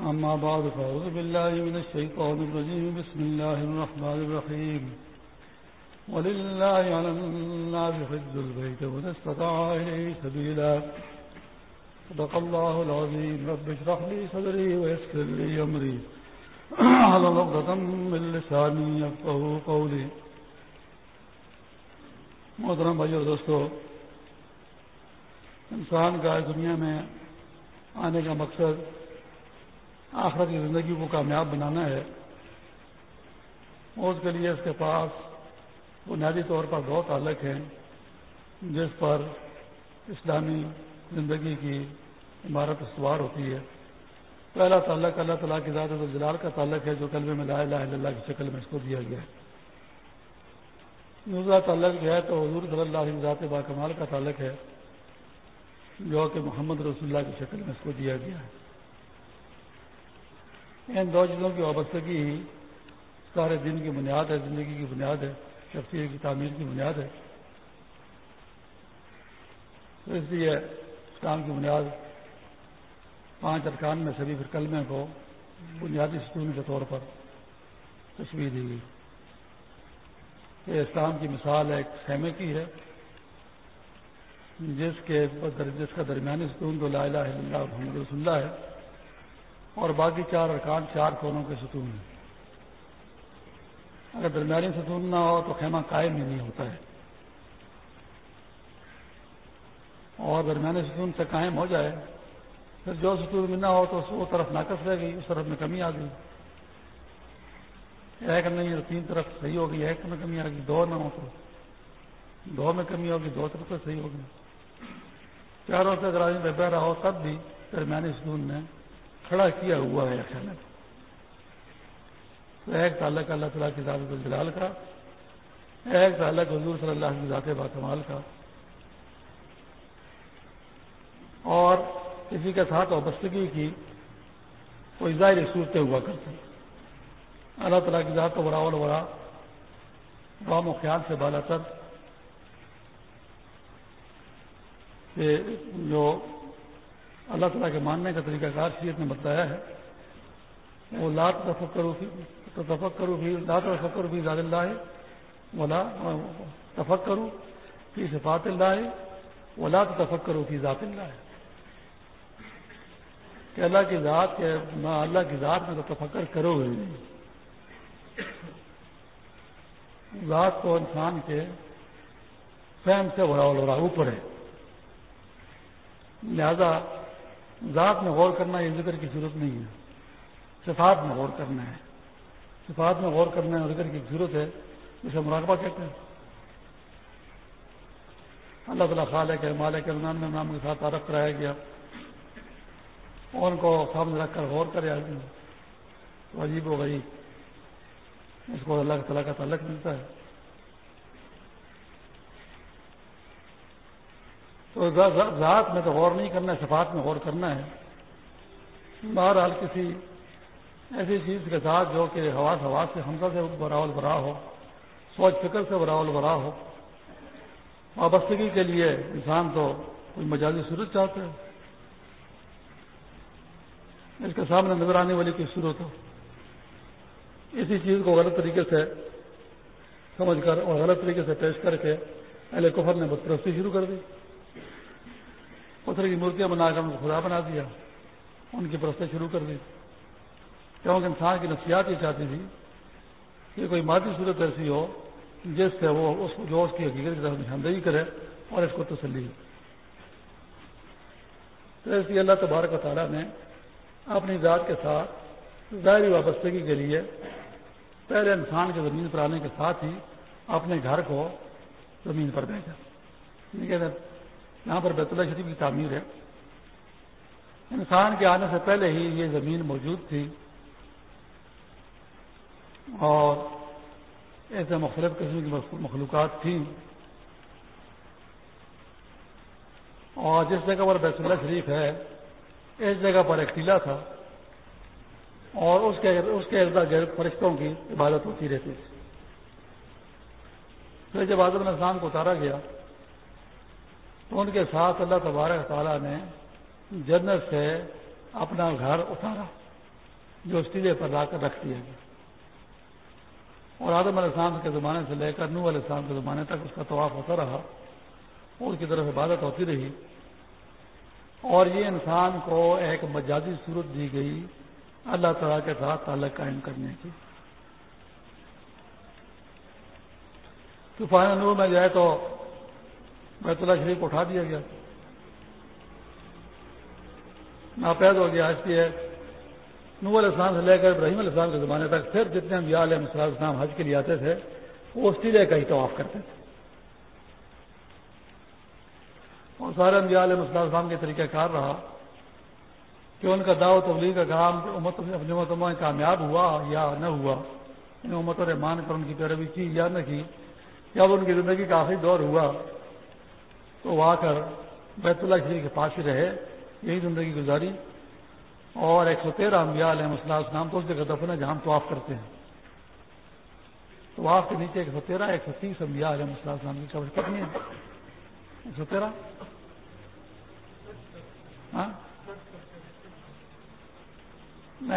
أما بعد، فأعوذ بالله من الشيطان الرجيم. بسم الله الرحمن الرحيم. ولله على الناس حج البيت من استطاع إليه سبيلا. صدق الله العظيم. رب اشرح لي صدري ويسر لي أمري. على نقطة من لساني يفقه قولي. محترم بھائی اور دوستو، انسان کا دنیا میں آنے کا مقصد آخرت کی زندگی کو کامیاب بنانا ہے۔ اس کے لیے اس کے پاس بنیادی طور پر دو تعلق ہیں، جس پر اسلامی زندگی کی عمارت استوار ہوتی ہے۔ پہلا تعلق اللہ تعالیٰ کی ذات جلال کا تعلق ہے، جو کلبے میں لا الہ الا اللہ کی شکل میں اس کو دیا گیا ہے۔ دوسرا تعلق جو ہے تو حضور صلی اللہ علیہ ذات با کمال کا تعلق ہے، جو کہ محمد رسول اللہ کی شکل میں اس کو دیا گیا ہے۔ ان دو چیزوں کی وابستگی ہی سارے دن کی بنیاد ہے، زندگی کی بنیاد ہے، شخصیت کی تعمیر کی بنیاد ہے۔ تو اس لیے اسلام کی بنیاد پانچ ارکان میں سبھی پھر کلمے کو بنیادی ستون کے طور پر تشویح دی گئی۔ یہ اسلام کی مثال ایک خیمے کی ہے، جس کے جس کا درمیانی ستون تو لا الہ الا اللہ محمد رسول اللہ ہے۔ اور باقی چار ارکان چار کونوں کے ستون ہیں۔ اگر درمیانی ستون نہ ہو تو خیمہ قائم ہی نہیں ہوتا ہے۔ اور درمیانی ستون سے قائم ہو جائے، پھر جو ستون میں نہ ہو تو وہ طرف ناقص رہ گئی، اس طرف میں کمی آ گئی۔ ایک نہیں تین طرف صحیح ہوگی، ایک میں کمی آ گئی، دو نہ ہو تو۔ دو میں کمی ہوگی، دو طرف سے صحیح ہوگی۔ چاروں سے اگر آدمی بہ رہا ہو تب بھی درمیانی ستون میں کھڑا کیا ہوا ہے خیمے تو۔ ایک تعلق اللہ تعالیٰ کی ذات الجلال کا، ایک تعلق حضور صلی اللہ کی ذات باتمال کا۔ اور کسی کے ساتھ وابستگی کی کوئی ظاہری صورتیں ہوا کرتی۔ اللہ تعالیٰ کی ذات و برا اور برا رام و خیال سے بالا تر۔ جو اللہ تعالیٰ کے ماننے کا طریقہ کار شریعت نے بتایا ہے۔ وہ لات تفکر تفکر بھی لات تفکر بھی زاد اللہ ولا تفکر فی صفات اللہ ہے وہ لات تفکر فی ذات اللہ۔ ہے کہ اللہ کی ذات کے اللہ کی ذات میں تو تفکر کرو گے۔ نہیں ذات کو انسان کے فہم سے بڑا ہو رہا اوپر ہے۔ لہذا ذات میں غور کرنا یہ ذکر کی ضرورت نہیں ہے۔ صفات میں غور کرنا ہے۔ صفات میں غور کرنا ہے ذکر کی ضرورت ہے جسے مراقبہ کہتے ہیں۔ اللہ تعالیٰ خالق ہے، مالک رمضان میں نام کے ساتھ تعارف کرایا گیا۔ اور ان کو سامنے رکھ کر غور کرے آدمی۔ عجیب و غریب۔ اس کو اللہ تعالیٰ کا تعلق ملتا ہے۔ تو ذات میں تو غور نہیں کرنا ہے، صفات میں غور کرنا ہے۔ بہرحال کسی ایسی چیز کے ساتھ جو کہ حواس حواس سے ہمسا سے براول برا ہو، سوچ فکر سے براول برا ہو۔ وابستگی کے لیے انسان تو کوئی مجازی صورت چاہتا ہے۔ اس کے سامنے نظر آنے والی کوئی صورت ہو۔ اسی چیز کو غلط طریقے سے سمجھ کر اور غلط طریقے سے پیش کر کے اہل کفر نے بدپرستی شروع کر دی۔ پتھر کی مورتیاں بنا کر ان کو خدا بنا دیا، ان کی پرستیں شروع کر دی۔ کیونکہ انسان کی نفسیات یہ چاہتی تھی کہ کوئی مادی صورت ایسی ہو جس سے وہ اس کو جو اس کی حقیقت کی طرف نشاندہی کرے اور اس کو تسلی تو اس لیے اللہ تبارک و تعالیٰ نے اپنی ذات کے ساتھ ظاہری وابستگی کے لیے پہلے انسان کے زمین پر آنے کے ساتھ ہی اپنے گھر کو زمین پر بھیجا۔ یعنی یہاں پر بیت اللہ شریف کی تعمیر ہے۔ انسان کے آنے سے پہلے ہی یہ زمین موجود تھی۔ اور ایسے مختلف قسم کی مخلوقات تھیں۔ اور جس جگہ پر بیت اللہ شریف ہے، اس جگہ پر ایک ٹیلا تھا۔ اور اس کے اس کے ارد گرد فرشتوں کی عبادت ہوتی رہتی تھی۔ پھر جب آزم السلام کو اتارا گیا تو ان کے ساتھ اللہ تبارک تعالیٰ نے جنت سے اپنا گھر اتارا، جو اس پر لا کر رکھ دیا گیا۔ اور آدم علیہ السلام کے زمانے سے لے کر نو علیہ السلام کے زمانے تک اس کا طواف ہوتا رہا، ان کی طرف عبادت ہوتی رہی۔ اور یہ انسان کو ایک مجازی صورت دی گئی اللہ تعالیٰ کے ساتھ تعلق قائم کرنے کی۔ طوفان نور میں جائے تو بیت اللہ شریف کو اٹھا دیا گیا۔ ناپید ہو گیا اس لیے نور علیہ السلام سے لے کر ابراہیم علیہ السلام کے زمانے تک صرف جتنے ہم علیہ السلام حج کے لیے آتے تھے، وہ اس ٹیلے کا ہی طواف کرتے تھے۔ اور سارے انبیاء علیہ السلام کے طریقہ کار رہا کہ ان کا دعوت تبلیغ کا کام امت اپنی امتوں میں کامیاب ہوا یا نہ ہوا ان امتوں نے مان کر ان کی پیروی کی یا نہ کی جب ان کی زندگی کا آخری دور ہوا۔ تو وہ آ کر بیت اللہ شریف کے پاس ہی رہے، یہی زندگی گزاری۔ اور ایک سو تیرہ امبیا علیہ السلام تو اس جگہ دفن ہے جہاں ہم طواف کرتے ہیں۔ تو آپ کے نیچے ایک سو تیرہ، ایک سو تیس امبیا علیہ السلام کی قبر کتنی ہے۔ ایک سو تیرہ؟ ہاں؟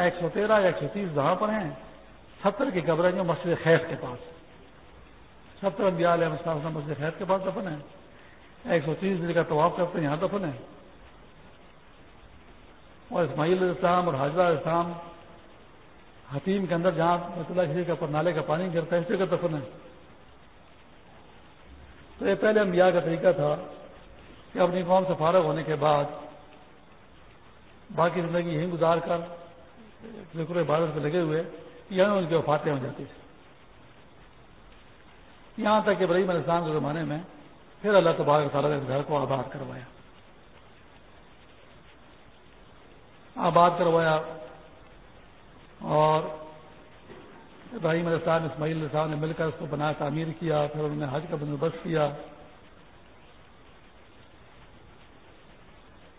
ایک سو تیرہ، ایک سو تیس جہاں پر ہیں۔ ستر کی قبریں جو مسجد خیف کے پاس۔ ستر امبیا علیہ السلام مسجد خیف کے پاس دفن ہے ایک سو تیس دن کا طواف کرتے ہیں، یہاں دفن ہے اور اسماعیل علیہ السلام اور حاضرہ علیہ السلام حتیم کے اندر جہاں اللہ شریف کا نالے کا پانی گرتا ہے اس جگہ دفن ہے تو یہ پہلے انبیاء کا طریقہ تھا کہ اپنی قوم سے فارغ ہونے کے بعد باقی زندگی یہیں گزار کر ذکر عبادت پہ لگے ہوئے یہاں ان کی وفاتیں ہو جاتی تھیں یہاں تک کہ ابراہیم علیہ السلام کے زمانے میں پھر اللہ تبارک تعالیٰ نے گھر کو آباد کروایا۔ آباد کروایا اور ابراہیم علیہ السلام، اسماعیل علیہ السلام نے مل کر اس کو بنا تعمیر کیا، پھر انہوں نے حج کا بندوبست کیا۔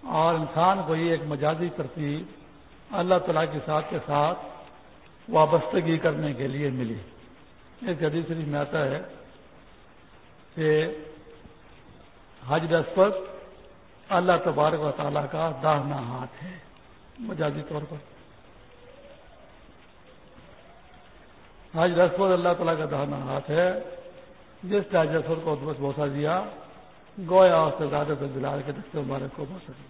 اور انسان کو یہ ایک مجازی ترتیب اللہ تعالیٰ کے ساتھ کے ساتھ وابستگی کرنے کے لیے ملی۔ ایک جدید شریف میں آتا ہے کہ حج رسپت اللہ تبارک و تعالیٰ کا داہنا ہاتھ ہے۔ مجازی طور پر۔ آج رسول اللہ تعالیٰ کا دہانا ہاتھ ہے۔ جس نے آج رسول کو بس بوسا دیا، گویا اس سے زیادہ دلال کے دستے مبارک کو بوسا دیا۔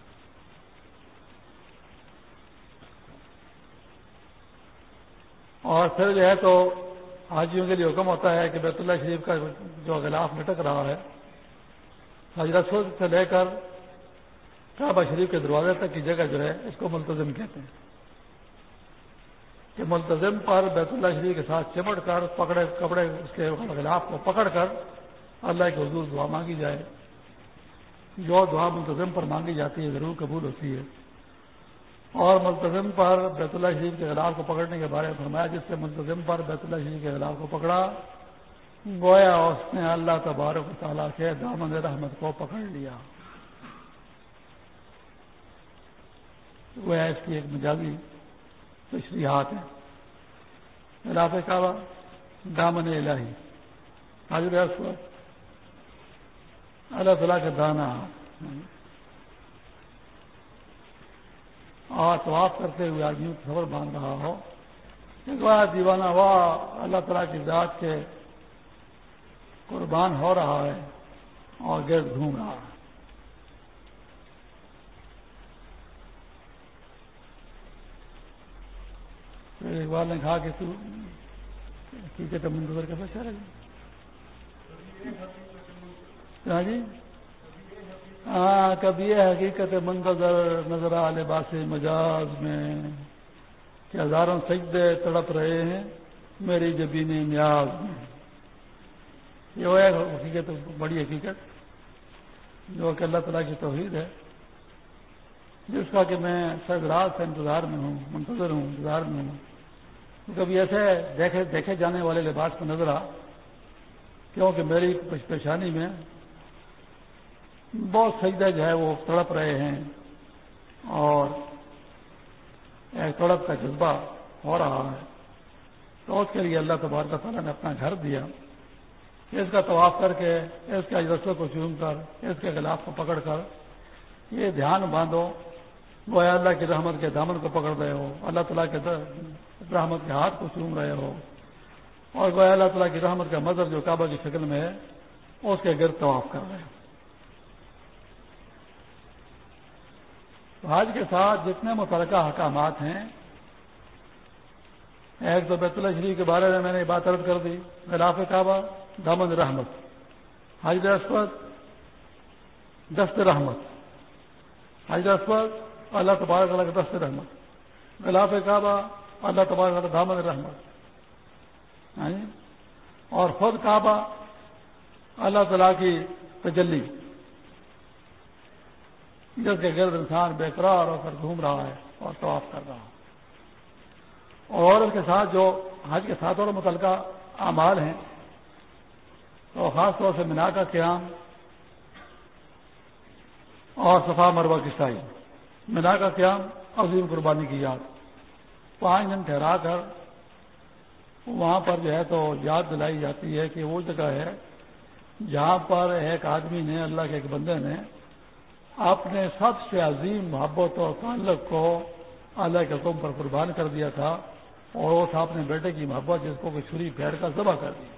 اور پھر جو ہے تو حاجیوں کے لیے حکم ہوتا ہے کہ بیت اللہ شریف کا جو غلاف لٹک رہا ہے حضرت سے لے کر کعبہ شریف کے دروازے تک کی جگہ جو ہے، اس کو ملتظم کہتے ہیں۔ کہ ملتظم پر بیت اللہ شریف کے ساتھ چمٹ کر، پکڑے، کپڑے اس کے خلاف کو پکڑ کر اللہ کے حضور دعا مانگی جائے۔ جو دعا ملتظم پر مانگی جاتی ہے، ضرور قبول ہوتی ہے۔ اور ملتظم پر بیت اللہ شریف کے خلاف کو پکڑنے کے بارے میں فرمایا، جس سے ملتظم پر بیت اللہ شریف کے خلاف کو پکڑا گویا اس نے اللہ تبارک و تعالیٰ کے دامن رحمت کو پکڑ لیا۔ وہ اس کی ایک مجازی تشریحات ہے خلاف کعبہ، دامن الہی۔ حاضر اللہ تعالیٰ کا دانا اور طواف کرتے ہوئے آدمی خبر باندھ رہا ہو۔ دیوانہ واہ اللہ تعالیٰ کی ذات کے قربان ہو رہا ہے اور گرد گھوم رہا ہے۔ اقبال نے کہا کہ تو ٹھیک ہے منتظر کا بچہ رہے ہاں جی؟ ہاں کب یہ حقیقت منتظر نظر آ لباس مجاز میں کہ ہزاروں سجدے تڑپ رہے ہیں، میری جبین نیاز میں۔ یہ وہ ہے حقیقت بڑی حقیقت جو کہ اللہ تعالیٰ کی توحید ہے۔ جس کا کہ میں سرگراز سے انتظار میں ہوں، منتظر ہوں، انتظار میں ہوں۔ کبھی ایسے دیکھے دیکھے جانے والے لباس کو نظر آ، کیونکہ میری پریشانی میں بہت سجدہ جو ہے وہ تڑپ رہے ہیں اور ایک تڑپ کا جذبہ ہو رہا ہے۔ تو اس کے لیے اللہ تبارک تعالیٰ نے اپنا گھر دیا۔ اس کا طواف کر کے، اس کے اجرسوں کو چوم کر، اس کے خلاف کو پکڑ کر، یہ دھیان باندھو، گویا اللہ کی رحمت کے دامن کو پکڑ رہے ہو، اللہ تعالیٰ کے رحمت کے ہاتھ کو چوم رہے ہو۔ اور گویا اللہ تعالیٰ کی رحمت کا مظہر جو کعبہ کی شکل میں ہے، اس کے گرد طواف کر رہے ہو۔ حج کے ساتھ جتنے متعلقہ حکامات ہیں، ایک تو بیت اللہ شریف کے بارے میں میں نے بات عرض کر دی غلاف کعبہ دامن رحمت حج اسپد دست رحمت حج اسپد اللہ تبارک اللہ کا دست رحمت غلاف کعبہ، اللہ تبارک اللہ دامن رحمت یعنی اور خود کعبہ، اللہ تعالیٰ کی تجلی، جس کے گرد انسان بے قرار ہو کر گھوم رہا ہے اور طواف کر رہا ہے۔ اور اس کے ساتھ جو حج کے ساتھ اور متعلقہ اعمال ہیں تو خاص طور سے مینا کا قیام اور صفا مربع کی سائی۔ مینا کا قیام عظیم قربانی کی یاد۔ پانچ دن ٹھہرا کر وہاں پر جو ہے تو یاد دلائی جاتی ہے کہ وہ جگہ ہے جہاں پر ایک آدمی نے اللہ کے ایک بندے نے اپنے سب سے عظیم محبت اور تعلق کو اللہ کے حکم پر قربان کر دیا تھا اور وہ تھا اپنے بیٹے کی محبت جس کو چھری پھیر کر ذبح کر دی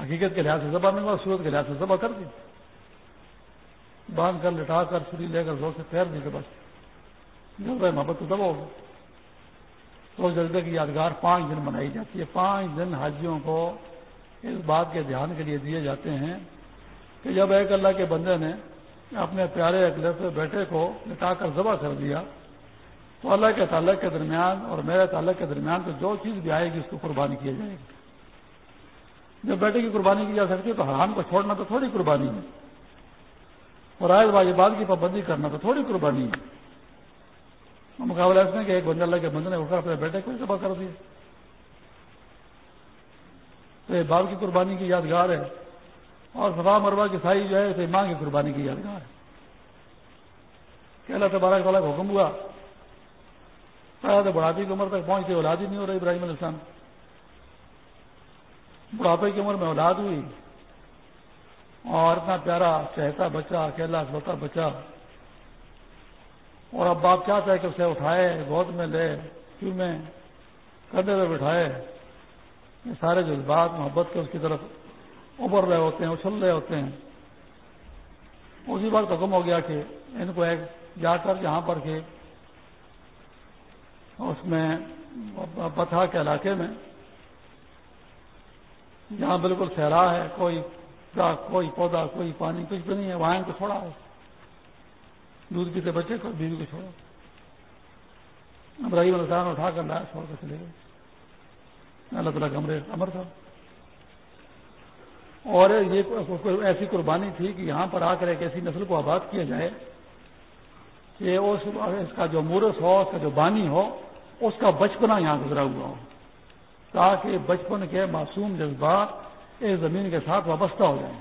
حقیقت کے لحاظ سے ذبح نہیں ہوا، صورت کے لحاظ سے ذبح کر دی۔ باندھ کر، لٹا کر چھری لے کر، زور سے پھیر دی تو بس۔ محبت تو دبا ہوگا تو جلدے کی یادگار پانچ دن منائی جاتی ہے۔ پانچ دن حاجیوں کو اس بات کے دھیان کے لیے دیے جاتے ہیں کہ جب ایک اللہ کے بندے نے اپنے پیارے اکلے سے بیٹے کو لٹا کر ذبح کر دیا، تو اللہ کے تعلق کے درمیان اور میرے تعلق کے درمیان تو جو چیز بھی آئے گی، اس کو قربانی کی جائے گی۔ جب بیٹے کی قربانی کی جا سکتی ہے تو حرام کو چھوڑنا تو تھوڑی قربانی ہے۔ اور آئے باز بات کی پابندی کرنا تو تھوڑی قربانی ہے۔ مقابلہ اس میں کہ ایک بندہ اللہ کے بندے نے اٹھ کر اپنے بیٹے کو ذبح کر دیا۔ تو یہ باپ کی قربانی کی یادگار ہے۔ اور سفا مربع کی سائی جو ہے، اسے ماں کی قربانی کی یادگار ہے۔ کہ اللہ تبارک والا کا حکم ہوا۔ تو بڑھاپے کی عمر تک پہنچتے اولاد ہی نہیں ہو رہی ابراہیم علیہ السلام۔ بڑھاپے کی عمر میں اولاد ہوئی اور اتنا پیارا چہتا بچہ، اکیلا سوتا بچہ۔ اور اب باپ کیا چاہے کہ اسے اٹھائے، گود میں لے کیوں میں کندھے میں بٹھائے۔ یہ سارے جذبات، محبت کے اس کی طرف ابھر رہے ہوتے ہیں، اچھل رہے ہوتے ہیں۔ اسی بات حکم ہو گیا کہ ان کو ایک جا کر جہاں پر کہ اس میں پتھا کے علاقے میں جہاں بالکل سہرا ہے، کوئی کوئی پودا، کوئی پانی، کچھ بھی نہیں ہے، وہاں کو چھوڑا ہے۔ دودھ پیتے بچے کو بیوی کو چھوڑا۔ ابراہیم السلام اٹھا کر لایا چھوڑ کر چلے گئے۔ اللہ تعالیٰ کا امر امر تھا اور یہ ایسی قربانی تھی کہ یہاں پر آ کر ایک ایسی نسل کو آباد کیا جائے کہ اس کا جو مورس ہو، اس کا جو بانی ہو، اس کا بچپنا یہاں گزرا ہوا ہو۔ تاکہ بچپن کے معصوم جذبات اس زمین کے ساتھ وابستہ ہو جائیں۔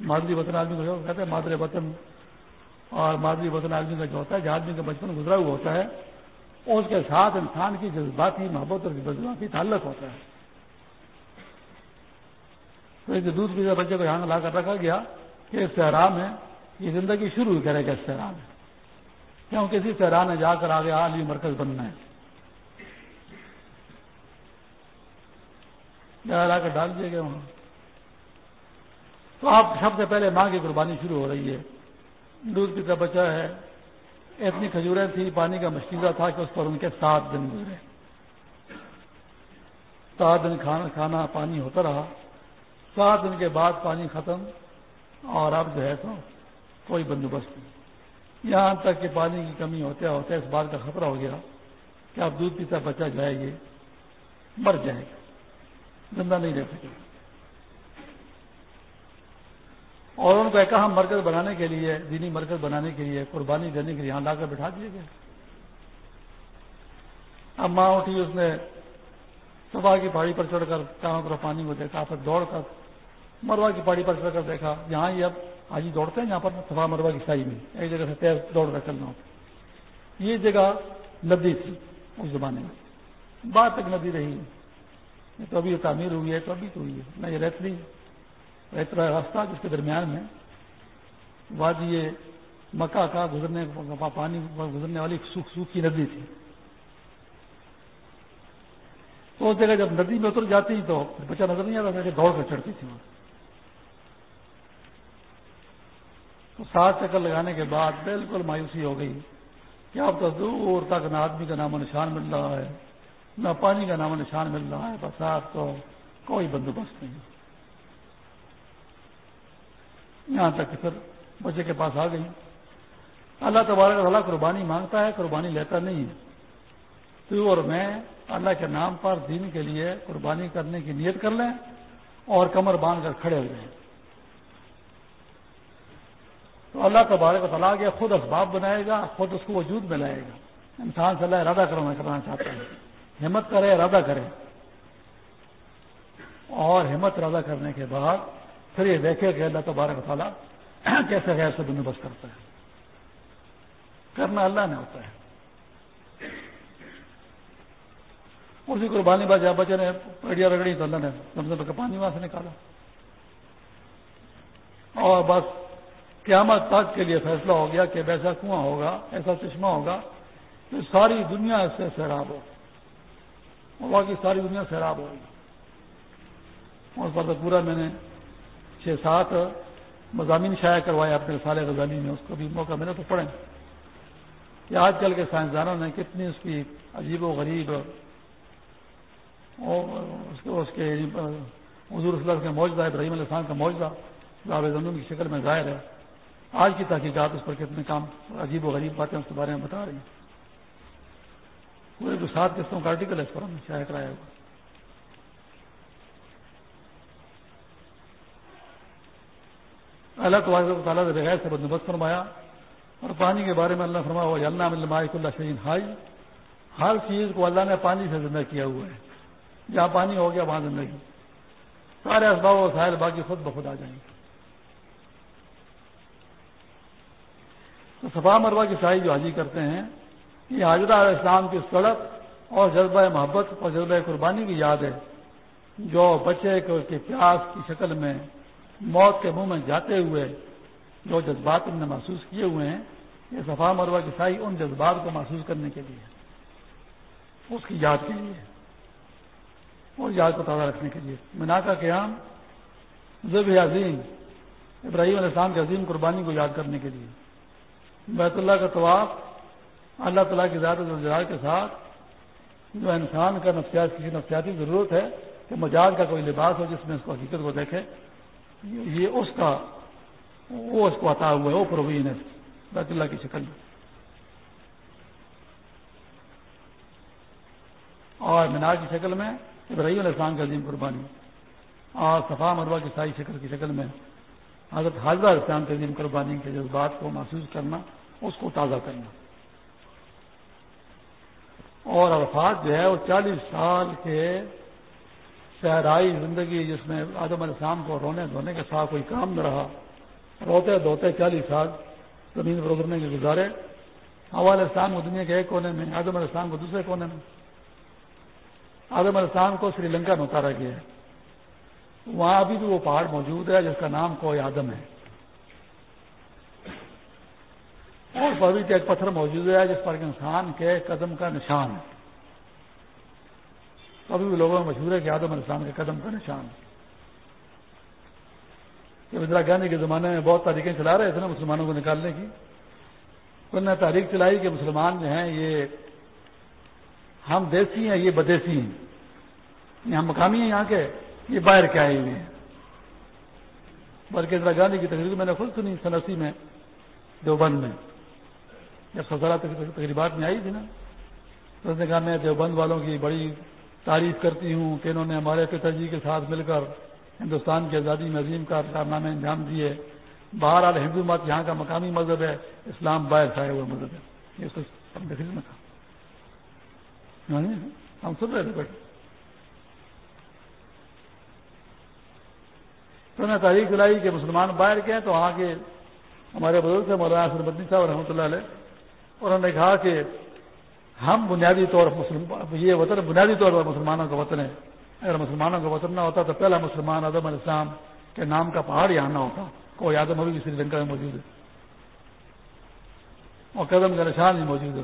مادری وطن آدمی کو کہتے ہیں مادر وطن۔ اور مادری وطن آدمی کا جو ہوتا ہے جہاں آدمی کا بچپن گزرا ہوا ہوتا ہے، اس کے ساتھ انسان کی جذباتی، محبت اور جذباتی تعلق ہوتا ہے۔ تو دودھ پیتے بچے کو یہاں لا کر رکھا گیا کہ اس سے آرام ہے یہ زندگی شروع کرے گا، اس سے آرام ہے کیوں کسی سہران نے جا کر آگے عالمی مرکز بننا ہے۔ لا کر ڈال دیے گئے وہاں تو آپ سب سے پہلے ماں کی قربانی شروع ہو رہی ہے۔ دودھ پیتا بچہ ہے۔ اتنی کھجوریں تھیں، پانی کا مشکلہ تھا کہ اس پر ان کے سات دن گزرے۔ سات دن کھانا کھانا پانی ہوتا رہا۔ سات دن کے بعد پانی ختم اور اب جو ہے تو کوئی بندوبست نہیں۔ یہاں تک کہ پانی کی کمی ہوتے ہوتے اس بات کا خطرہ ہو گیا کہ آپ دودھ پیتا بچہ جائے گی، مر جائے گا۔ زندہ نہیں رہ سکے۔ اور ان کو ایک اہم مرکز بنانے کے لیے، دینی مرکز بنانے کے لیے، قربانی دینے کے لیے یہاں لا کر بٹھا دیے گئے۔ اب ماں اٹھی، اس نے صبح کی پہاڑی پر چڑھ کر چاروں طرف پانی کو دیکھا، پھر دوڑ کر مروا کی پہاڑی پر چڑھ کر دیکھا۔ یہاں یہ اب حاجی دوڑتے ہیں، یہاں پر سفا مروا کی سائی میں، ایک جگہ سے تیز دوڑ کر چلنا ہوتا یہ جگہ ندی تھی اس زمانے میں۔ بعد تک ندی رہی۔ تو ابھی تعمیر ہوئی ہے، تو ابھی تو ہوئی ہے۔ نہ یہ ریتلی ریترا راستہ جس کے درمیان میں۔ وادی مکہ کا گزرنے پانی گزرنے والی سوکھ سوکھی ندی تھی۔ تو اس جگہ جب ندی میں اتر جاتی تو بچہ نظر نہیں آتا کہ دوڑ کر چڑھتی تھی وہاں تو سات چکر لگانے کے بعد بالکل مایوسی ہو گئی کہ اب تو دور تک نہ آدمی کا نام و نشان مل رہا ہے۔ نہ پانی کا نام و نشان مل رہا ہے، بس آپ تو کوئی بندوبست نہیں۔ یہاں تک کہ پھر بچے کے پاس آ گئی۔ اللہ تبارک اللہ قربانی مانگتا ہے، قربانی لیتا نہیں ہے۔ تو اور میں اللہ کے نام پر دین کے لیے قربانی کرنے کی نیت کر لیں اور کمر باندھ کر کھڑے ہو جائیں۔ تو اللہ تبارک تعالیٰ کے خود اسباب بنائے گا، خود اس کو وجود میں لائے گا۔ انسان سے اللہ ارادہ کرنا کرنا چاہتا ہے ہمت کرے، ارادہ کرے۔ اور ہمت، ارادہ کرنے کے بعد پھر یہ دیکھے کہ اللہ تبارک تعالیٰ کیسے غیر سے بندوبست کرتا ہے۔ کرنا اللہ نے ہوتا ہے۔ اسی قربانی بات جب بچے نے پڑیا رگڑی تو اللہ نے زمزم کا پانی وہاں سے نکالا۔ اور بس قیامت تک کے لیے فیصلہ ہو گیا کہ ویسا کنواں ہوگا، ایسا چشمہ ہوگا تو ساری دنیا اس سے سیراب ہو باقی ساری دنیا سیراب ہوگی اس پر تو پورا میں نے چھ سات مضامین شائع کروائے اپنے سال غزالی میں، اس کو بھی موقع ملا تو پڑھیں۔ کہ آج کل کے سائنسدانوں نے کتنی اس کی عجیب و غریب اس کے یعنی حضور کے موجودہ ابراہیم علیہ السلام کا موجودہ زمین کی شکل میں ظاہر ہے۔ آج کی تحقیقات اس پر کتنے کام، عجیب و غریب باتیں اس کے بارے میں بتا رہی ہیں۔ پورے جو سات قسطوں کا آرٹیکل ہے، اس پر ہم نے شائع کرایا ہوا۔ اللہ تبارک تعالیٰ نے بغیر سے بندوبست فرمایا، اور پانی کے بارے میں اللہ فرما ہوا اللہ مائک اللہ شہین ہائی ہر چیز کو اللہ نے پانی سے زندہ کیا ہوا ہے۔ جہاں پانی ہو گیا، وہاں زندگی۔ سارے اسباب و سائل باقی خود بخود آ جائیں گے۔ تو صفا مروا کی سائی جو حاجی کرتے ہیں یہ حاضرہ علیہ السلام کی سڑک اور جذبہ محبت اور جذبہ قربانی کی یاد ہے، جو بچے کے پیاس کی شکل میں موت کے منہ میں جاتے ہوئے جو جذبات انہوں نے محسوس کیے ہوئے ہیں، یہ صفا مروا کی سائی ان جذبات کو محسوس کرنے کے لیے اس کی یاد کے لیے۔ اور یاد کو تازہ رکھنے کے لیے۔ منا کا قیام ضب عظیم، ابراہیم علیہ السلام کے عظیم قربانی کو یاد کرنے کے لیے۔ بیت اللہ کا طواف اللہ تعالیٰ کی ذات و کے ساتھ جو انسان کا نفسیات، کسی نفسیاتی ضرورت ہے کہ مجاز کا کوئی لباس ہو جس میں اس کو حقیقت کو دیکھے، یہ اس کا، وہ اس کو عطا ہوا ہے، وہ پروین ہے بیت اللہ کی شکل میں۔ اور مینار کی شکل میں ابراہیم علیہ السلام کا عظیم قربانی، اور صفا مروا کی سائی شکل کی شکل میں حضرت حاضرہ اسلام کے عظیم قربانی کے جذبات کو محسوس کرنا، اس کو تازہ کرنا۔ اور عرفات جو ہے وہ چالیس سال کے صحرائی زندگی جس میں آدم علیہ السلام کو رونے دھونے کے ساتھ کوئی کام نہ رہا، روتے دھوتے چالیس سال زمین پر اترنے کے گزارے۔ علیہ السلام کو دنیا کے ایک کونے میں، آدم علیہ السلام کو دوسرے کونے میں۔ آدم علیہ السلام کو سری لنکا میں اتارا گیا ہے۔ وہاں ابھی بھی وہ پہاڑ موجود ہے جس کا نام کوئی آدم ہے۔ اور پبھی ایک پتھر موجود ہے جس پر انسان کے قدم کا نشان ہے۔ ابھی بھی لوگوں میں مشہور ہے کہ آدم انسان کے قدم کا نشان ہے۔ اندرا گاندھی کے زمانے میں بہت تاریخیں چلا رہے تھے نا مسلمانوں کو نکالنے کی انہوں نے تاریخ چلائی کہ مسلمان جو ہیں یہ ہم دیسی ہیں، یہ بدیسی ہیں۔ یہ ہم مقامی ہیں یہاں کے، یہ باہر کے آئے ہوئے ہیں۔ بلکہ اندرا گاندھی کی تقریر میں نے خود سنی سنسی میں، دیوبند میں۔ جب سزارا تقریبات میں آئی تھی نا، تو اس نے کہا، میں دیوبند والوں کی بڑی تعریف کرتی ہوں کہ انہوں نے ہمارے پتا جی کے ساتھ مل کر ہندوستان کی آزادی میں عظیم کا کارنامے انجام دیے۔ بہرحال ہندو مت یہاں کا مقامی مذہب ہے، اسلام باہر سے آئے ہوئے مذہب ہے۔ یہ اس میں کہا یعنی ہم سن رہے تھے بیٹھے۔ تو نے تاریخ دلائی کہ مسلمان باہر گئے تو وہاں کے ہمارے بزرگ سے مولانا سربدی صاحب رحمۃ اللہ علیہ انہوں نے کہا کہ ہم بنیادی طور پر یہ وطن بنیادی طور پر مسلمانوں کا وطن ہے۔ اگر مسلمانوں کا وطن نہ ہوتا تو پہلا مسلمان عدم السلام کے نام کا پہاڑ یہاں نہ ہوتا۔ کوئی آدم ابھی بھی سری لنکا میں موجود ہے۔ اور قدم کا نشان بھی موجود ہے۔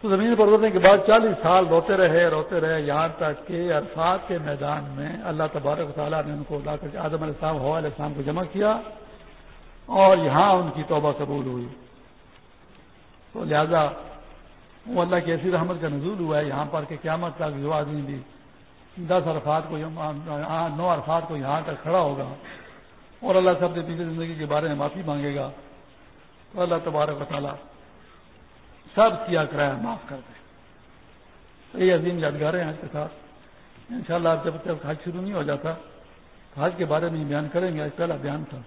تو زمین پر اترنے کے بعد چالیس سال روتے رہے روتے رہے، یہاں تک کہ عرفات کے میدان میں اللہ تبارک تعالیٰ نے ان کو لا کر آدم علیہ السلام ہوا علیہ السلام کو جمع کیا۔ اور یہاں ان کی توبہ قبول ہوئی۔ تو لہذا وہ اللہ کی ایسی رحمت کا نزول ہوا ہے یہاں پر کہ قیامت تک جو آدمی بھی دس عرفات کو نو عرفات کو یہاں تک کھڑا ہوگا اور اللہ سب سے پیچھے زندگی کے بارے میں معافی مانگے گا، تو اللہ تبارک و تعالیٰ سب کیا کرایہ معاف کر دیں تو یہ عظیم یادگار ہیں آج کے ساتھ۔ ان شاء اللہ جب تک حج شروع نہیں ہو جاتا تو حج کے بارے میں بیان کریں گے، آج پہلا بیان تھا۔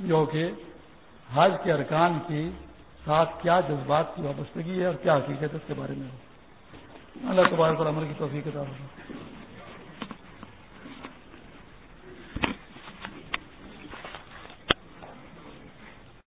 جو کہ حج کے ارکان کی ساتھ کیا جذبات کی وابستگی ہے اور کیا حقیقت اس کے بارے میں۔ ہو اللہ تبارک عمل کی توفیق کتاب